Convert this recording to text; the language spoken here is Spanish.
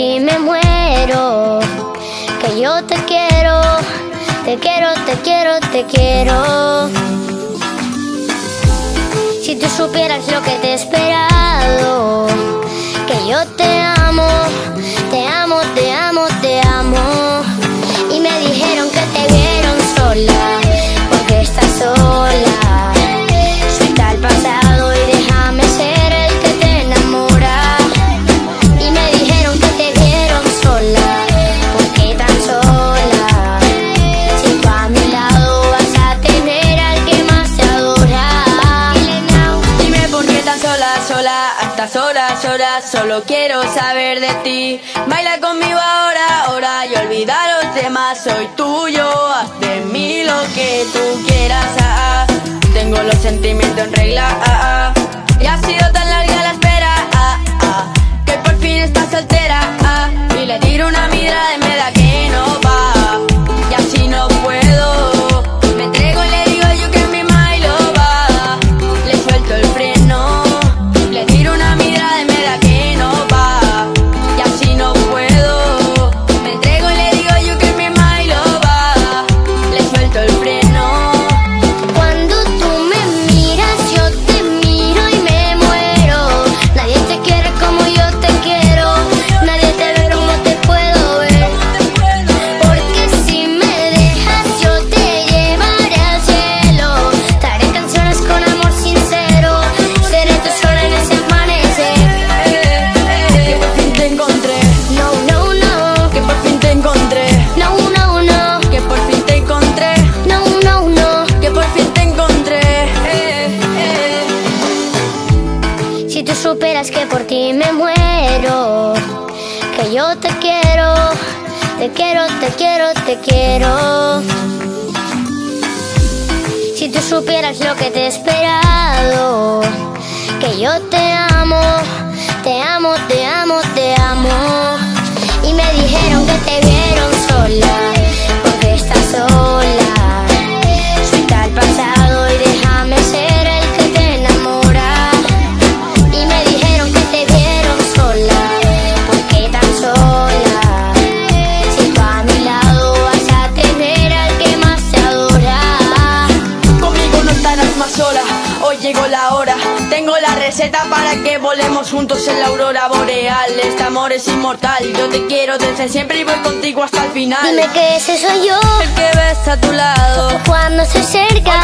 ti me muero, que yo te quiero, te quiero, te quiero, te quiero. Si tú supieras lo que te he esperado, que yo te estas horas, horas, solo quiero saber de ti. Baila conmigo ahora, ahora y olvidar los demás, soy tuyo, haz de mí lo que tú quieras. Ah. ah. Tengo los sentimientos en regla, ah, ah. me muero. Que yo te quiero, te quiero, te quiero, te quiero. Si tú supieras lo que te he esperado, que yo te amo, te amo, te amo, te amo. Y me dijeron que te volemos juntos en la aurora boreal. Este amor es inmortal. Yo te quiero desde siempre y voy contigo hasta el final. Dime que ese soy yo. El que ves a tu lado. Cuando estoy cerca.